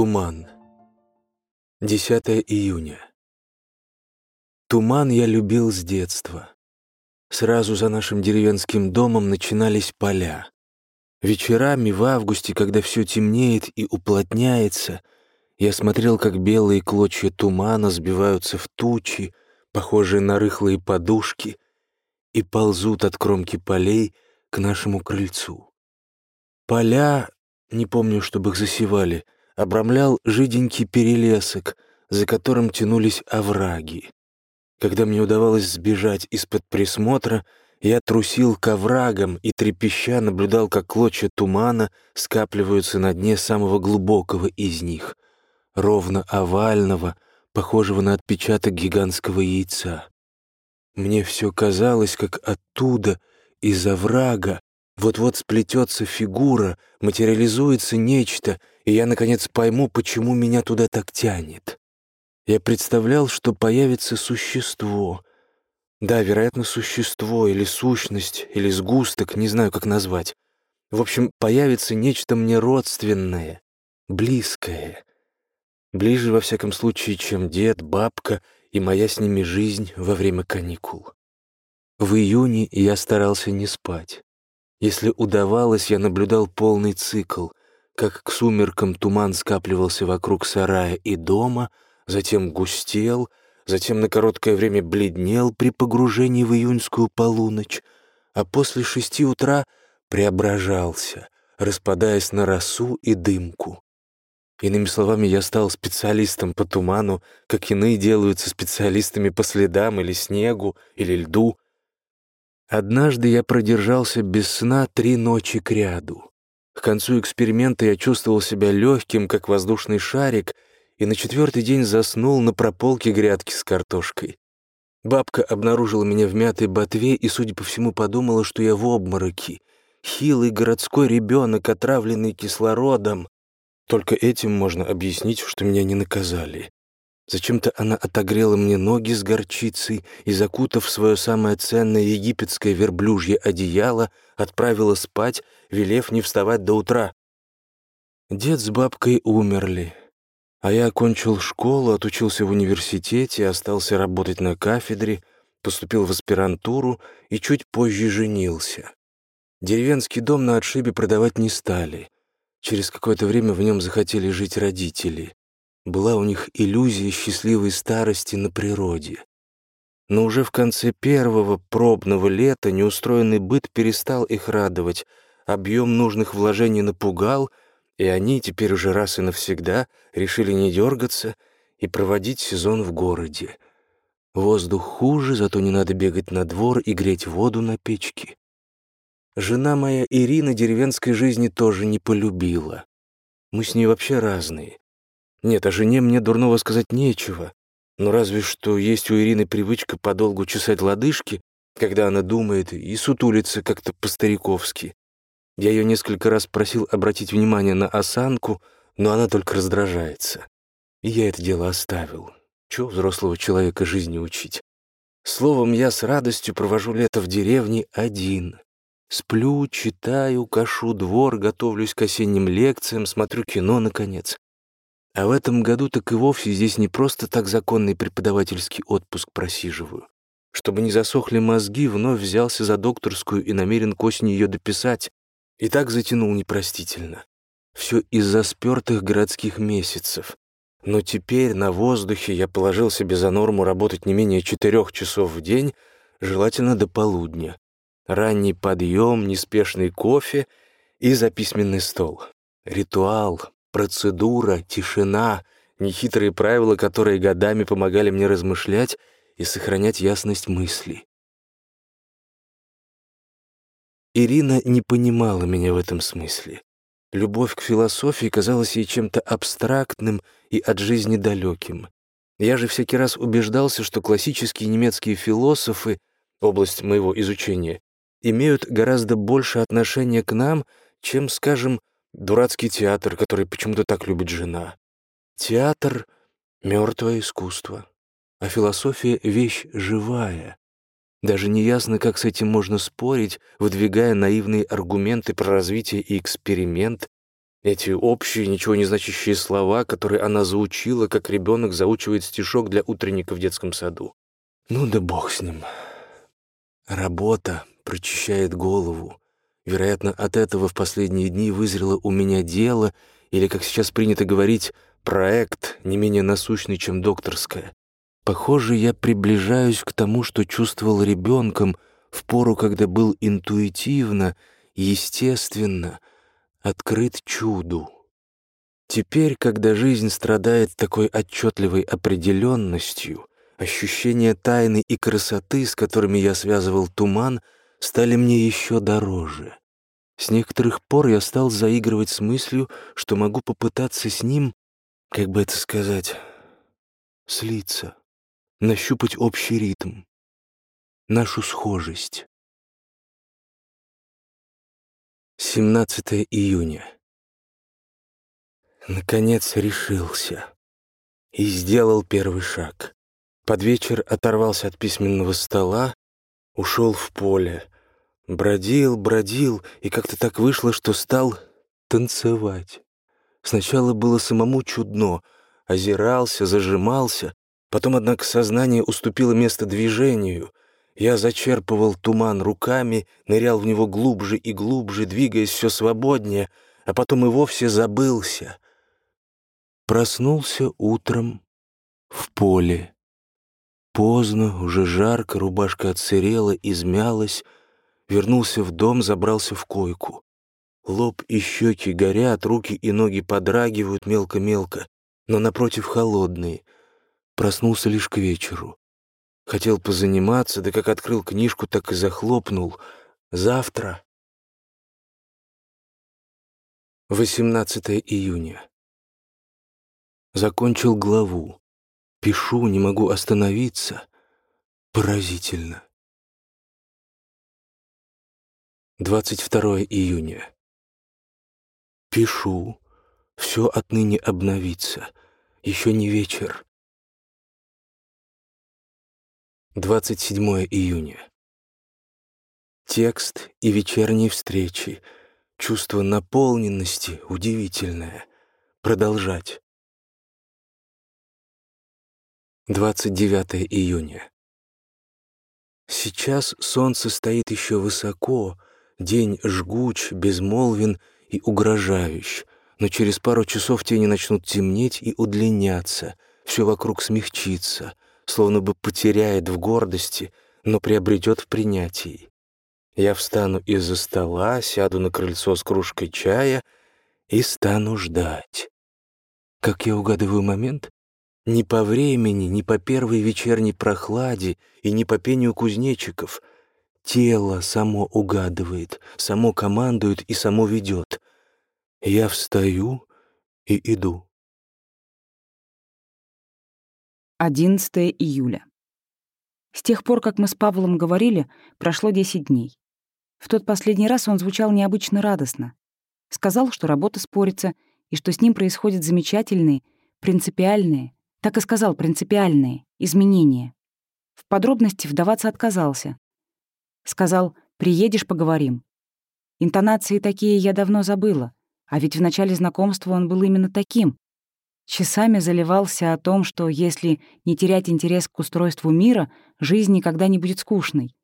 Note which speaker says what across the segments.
Speaker 1: Туман. 10 июня. Туман я любил с детства. Сразу за нашим деревенским домом начинались поля. Вечерами в августе, когда все темнеет и уплотняется, я смотрел, как белые клочья тумана сбиваются в тучи, похожие на рыхлые подушки, и ползут от кромки полей к нашему крыльцу. Поля, не помню, чтобы их засевали — обрамлял жиденький перелесок, за которым тянулись овраги. Когда мне удавалось сбежать из-под присмотра, я трусил к оврагам и трепеща наблюдал, как клочья тумана скапливаются на дне самого глубокого из них, ровно овального, похожего на отпечаток гигантского яйца. Мне все казалось, как оттуда, из оврага, вот-вот сплетется фигура, материализуется нечто, и я, наконец, пойму, почему меня туда так тянет. Я представлял, что появится существо. Да, вероятно, существо или сущность, или сгусток, не знаю, как назвать. В общем, появится нечто мне родственное, близкое. Ближе, во всяком случае, чем дед, бабка и моя с ними жизнь во время каникул. В июне я старался не спать. Если удавалось, я наблюдал полный цикл — как к сумеркам туман скапливался вокруг сарая и дома, затем густел, затем на короткое время бледнел при погружении в июньскую полуночь, а после шести утра преображался, распадаясь на росу и дымку. Иными словами, я стал специалистом по туману, как иные делаются специалистами по следам или снегу, или льду. Однажды я продержался без сна три ночи кряду. К концу эксперимента я чувствовал себя легким, как воздушный шарик, и на четвертый день заснул на прополке грядки с картошкой. Бабка обнаружила меня в мятой ботве и, судя по всему, подумала, что я в обмороке. Хилый городской ребенок, отравленный кислородом. Только этим можно объяснить, что меня не наказали. Зачем-то она отогрела мне ноги с горчицей и, закутав свое самое ценное египетское верблюжье одеяло, отправила спать, велев не вставать до утра. Дед с бабкой умерли, а я окончил школу, отучился в университете, остался работать на кафедре, поступил в аспирантуру и чуть позже женился. Деревенский дом на отшибе продавать не стали. Через какое-то время в нем захотели жить родители была у них иллюзия счастливой старости на природе. Но уже в конце первого пробного лета неустроенный быт перестал их радовать, объем нужных вложений напугал, и они теперь уже раз и навсегда решили не дергаться и проводить сезон в городе. Воздух хуже, зато не надо бегать на двор и греть воду на печке. Жена моя Ирина деревенской жизни тоже не полюбила. Мы с ней вообще разные. Нет, о жене мне дурного сказать нечего. Но разве что есть у Ирины привычка подолгу чесать лодыжки, когда она думает, и сутулится как-то по-стариковски. Я ее несколько раз просил обратить внимание на осанку, но она только раздражается. И я это дело оставил. Чего взрослого человека жизни учить? Словом, я с радостью провожу лето в деревне один. Сплю, читаю, кашу двор, готовлюсь к осенним лекциям, смотрю кино, наконец. А в этом году так и вовсе здесь не просто так законный преподавательский отпуск просиживаю. Чтобы не засохли мозги, вновь взялся за докторскую и намерен к осени ее дописать. И так затянул непростительно. Все из-за спертых городских месяцев. Но теперь на воздухе я положил себе за норму работать не менее четырех часов в день, желательно до полудня. Ранний подъем, неспешный кофе и за письменный стол. Ритуал, Процедура, тишина, нехитрые правила, которые годами помогали мне размышлять и сохранять ясность мыслей. Ирина не понимала меня в этом смысле. Любовь к философии казалась ей чем-то абстрактным и от жизни далеким. Я же всякий раз убеждался, что классические немецкие философы, область моего изучения, имеют гораздо больше отношения к нам, чем, скажем, Дурацкий театр, который почему-то так любит жена. Театр — мертвое искусство, а философия — вещь живая. Даже неясно, как с этим можно спорить, выдвигая наивные аргументы про развитие и эксперимент. Эти общие, ничего не значащие слова, которые она заучила, как ребенок заучивает стишок для утренника в детском саду. Ну да бог с ним. Работа прочищает голову. Вероятно, от этого в последние дни вызрело у меня дело, или, как сейчас принято говорить, проект, не менее насущный, чем докторская. Похоже, я приближаюсь к тому, что чувствовал ребенком в пору, когда был интуитивно, естественно, открыт чуду. Теперь, когда жизнь страдает такой отчетливой определенностью, ощущения тайны и красоты, с которыми я связывал туман, стали мне еще дороже. С некоторых пор я стал заигрывать с мыслью, что могу попытаться с ним, как бы это сказать, слиться, нащупать общий ритм, нашу схожесть. 17 июня. Наконец решился и сделал первый шаг. Под вечер оторвался от письменного стола, ушел в поле, бродил, бродил, и как-то так вышло, что стал танцевать. Сначала было самому чудно, озирался, зажимался, потом, однако, сознание уступило место движению — я зачерпывал туман руками, нырял в него глубже и глубже, двигаясь все свободнее, а потом и вовсе забылся. Проснулся утром в поле. Поздно, уже жарко, рубашка отсырела, измялась. Вернулся в дом, забрался в койку. Лоб и щеки горят, руки и ноги подрагивают мелко-мелко, но напротив холодные. Проснулся лишь к вечеру. Хотел позаниматься, да как открыл книжку, так и захлопнул. Завтра. 18 июня. Закончил главу. Пишу, не могу остановиться. Поразительно. 22 июня. Пишу. Все отныне обновится. Еще не вечер. 27 июня. Текст и вечерние встречи. Чувство наполненности удивительное. Продолжать. 29 июня. Сейчас солнце стоит еще высоко, день жгуч, безмолвен и угрожающий, но через пару часов тени начнут темнеть и удлиняться, все вокруг смягчится — словно бы потеряет в гордости, но приобретет в принятии. Я встану из-за стола, сяду на крыльцо с кружкой чая и стану ждать. Как я угадываю момент? Ни по времени, ни по первой вечерней прохладе и ни по пению кузнечиков. Тело само угадывает, само командует и само ведет. Я встаю и иду.
Speaker 2: 11 июля. С тех пор, как мы с Павлом говорили, прошло 10 дней. В тот последний раз он звучал необычно радостно. Сказал, что работа спорится, и что с ним происходят замечательные, принципиальные, так и сказал, принципиальные, изменения. В подробности вдаваться отказался. Сказал, приедешь, поговорим. Интонации такие я давно забыла, а ведь в начале знакомства он был именно таким, Часами заливался о том, что если не терять интерес к устройству мира, жизнь никогда не будет скучной.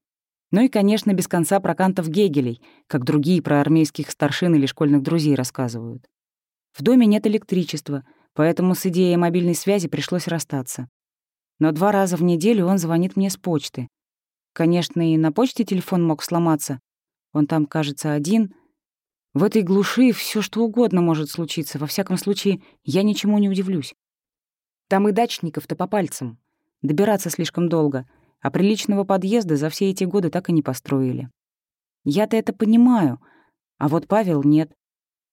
Speaker 2: Ну и, конечно, без конца про кантов Гегелей, как другие про армейских старшин или школьных друзей рассказывают. В доме нет электричества, поэтому с идеей мобильной связи пришлось расстаться. Но два раза в неделю он звонит мне с почты. Конечно, и на почте телефон мог сломаться. Он там, кажется, один — в этой глуши все что угодно может случиться. Во всяком случае, я ничему не удивлюсь. Там и дачников-то по пальцам. Добираться слишком долго, а приличного подъезда за все эти годы так и не построили. Я-то это понимаю, а вот Павел нет.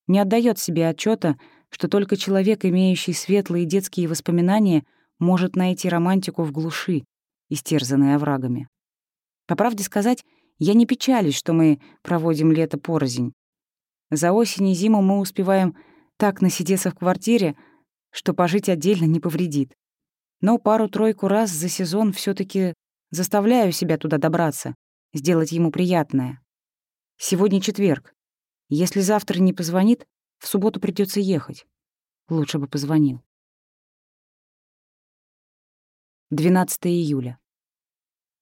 Speaker 2: Не отдает себе отчета, что только человек, имеющий светлые детские воспоминания, может найти романтику в глуши, истерзанной оврагами. По правде сказать, я не печалюсь, что мы проводим лето порознь. За осень и зиму мы успеваем так насидеться в квартире, что пожить отдельно не повредит. Но пару-тройку раз за сезон все таки заставляю себя туда добраться, сделать ему приятное. Сегодня четверг. Если завтра не позвонит, В субботу придется ехать. Лучше бы позвонил. 12 июля.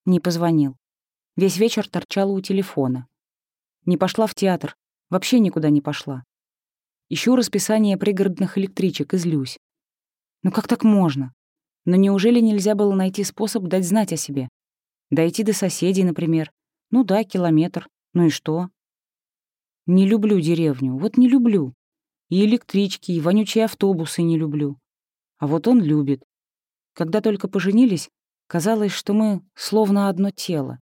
Speaker 2: Не позвонил. Весь вечер торчала у телефона. Не пошла в театр. Вообще никуда не пошла. Ищу расписание пригородных электричек и злюсь. Ну как так можно? Но неужели нельзя было найти способ дать знать о себе? Дойти до соседей, например. Ну да, километр. Ну и что? Не люблю деревню. Вот не люблю. И электрички, и вонючие автобусы не люблю. А вот он любит. Когда только поженились, казалось, что мы словно одно тело.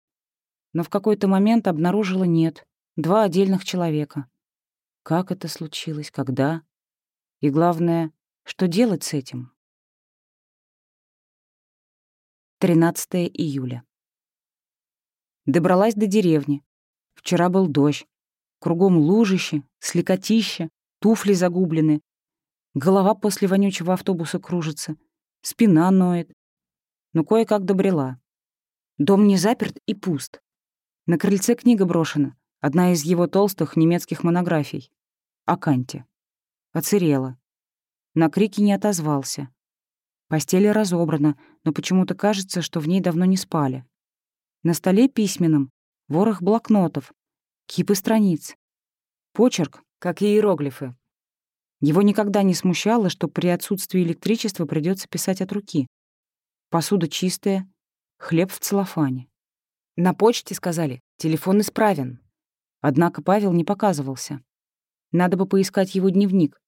Speaker 2: Но в какой-то момент обнаружила нет. Два отдельных человека. Как это случилось, когда? И главное, что делать с этим? 13 июля. Добралась до деревни. Вчера был дождь. Кругом лужище, слякотища, туфли загублены. Голова после вонючего автобуса кружится, спина ноет. Но кое-как добрела. Дом не заперт и пуст. На крыльце книга брошена, одна из его толстых немецких монографий. О Канте. Оцерела. На крики не отозвался. Постель разобрана, но почему-то кажется, что в ней давно не спали. На столе письменном ворох блокнотов, кипы страниц. Почерк, как иероглифы. Его никогда не смущало, что при отсутствии электричества придется писать от руки. Посуда чистая, хлеб в целлофане. На почте сказали, телефон исправен. Однако Павел не показывался. Надо бы поискать его дневник.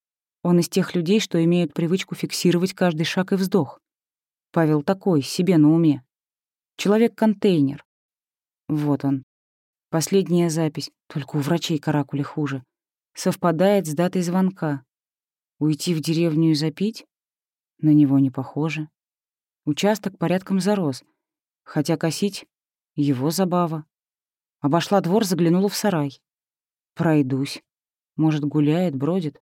Speaker 2: Он из тех людей, что имеют привычку фиксировать каждый шаг и вздох. Павел такой, себе на уме. Человек-контейнер. Вот он. Последняя запись, только у врачей каракули хуже. Совпадает с датой звонка. Уйти в деревню и запить? На него не похоже. Участок порядком зарос, хотя косить — его забава. Обошла двор, заглянула в сарай. Пройдусь. Может, гуляет, бродит.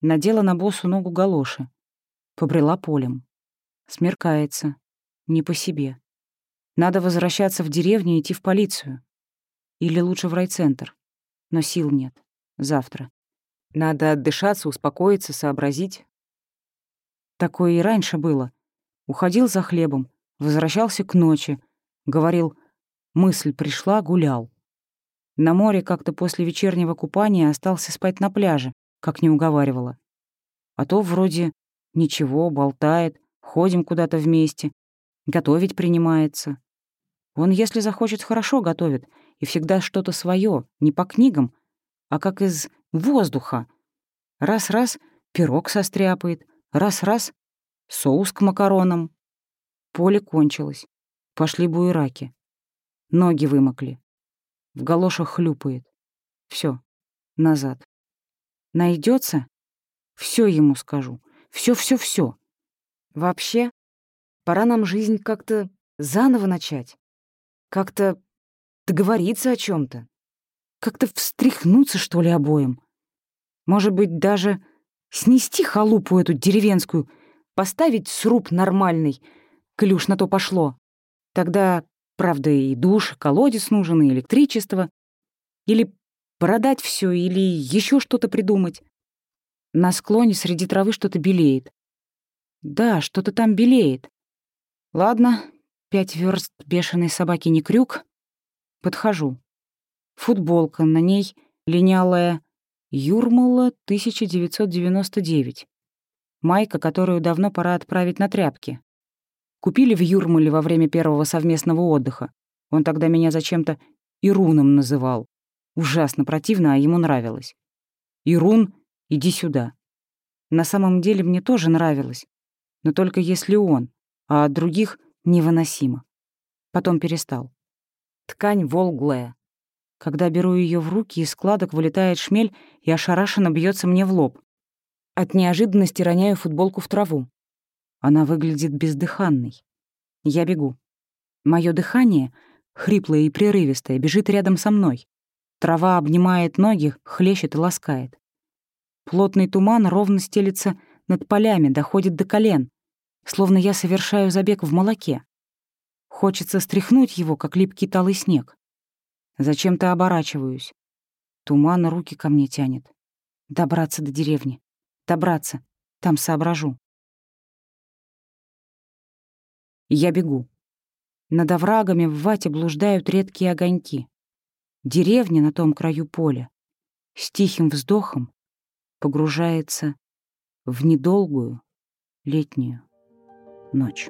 Speaker 2: Надела на босу ногу галоши. Побрела полем. Смеркается. Не по себе. Надо возвращаться в деревню и идти в полицию. Или лучше в райцентр. Но сил нет. Завтра. Надо отдышаться, успокоиться, сообразить. Такое и раньше было. Уходил за хлебом, возвращался к ночи. Говорил, мысль пришла, гулял. На море как-то после вечернего купания остался спать на пляже, как не уговаривала. А то вроде ничего, болтает, ходим куда-то вместе, готовить принимается. Он, если захочет, хорошо готовит, и всегда что-то свое, не по книгам, а как из воздуха. Раз-раз пирог состряпает, раз-раз соус к макаронам. Поле кончилось. Пошли буераки. Ноги вымокли. В галошах хлюпает. Все, назад. Найдется, все ему скажу. Все, все, все. Вообще, пора нам жизнь как-то заново начать. Как-то договориться о чем то Как-то встряхнуться, что ли, обоим. Может быть, даже снести халупу эту деревенскую, поставить сруб нормальный, клюш на то пошло. Тогда, правда, и душ, колодец нужен, и электричество. Или продать все, или еще что-то придумать. На склоне среди травы что-то белеет. Да, что-то там белеет. Ладно, пять верст бешеной собаки не крюк. Подхожу. Футболка, на ней линялая Юрмала 1999. Майка, которую давно пора отправить на тряпки. Купили в Юрмале во время первого совместного отдыха. Он тогда меня зачем-то Ируном называл. Ужасно противно, а ему нравилось. Ирун Иди сюда. На самом деле мне тоже нравилось, но только если он, а от других невыносимо. Потом перестал. Ткань волглая. Когда беру ее в руки, из складок вылетает шмель и ошарашенно бьется мне в лоб. От неожиданности роняю футболку в траву. Она выглядит бездыханной. Я бегу. Мое дыхание, хриплое и прерывистое, бежит рядом со мной. Трава обнимает ноги, хлещет и ласкает. Плотный туман ровно стелится над полями, доходит до колен, словно я совершаю забег в молоке. Хочется стряхнуть его, как липкий талый снег. Зачем-то оборачиваюсь. Туман руки ко мне тянет. Добраться до деревни. Добраться. Там соображу. Я бегу. Над оврагами в вате блуждают редкие огоньки. Деревня на том краю поля с тихим вздохом погружается в недолгую летнюю ночь.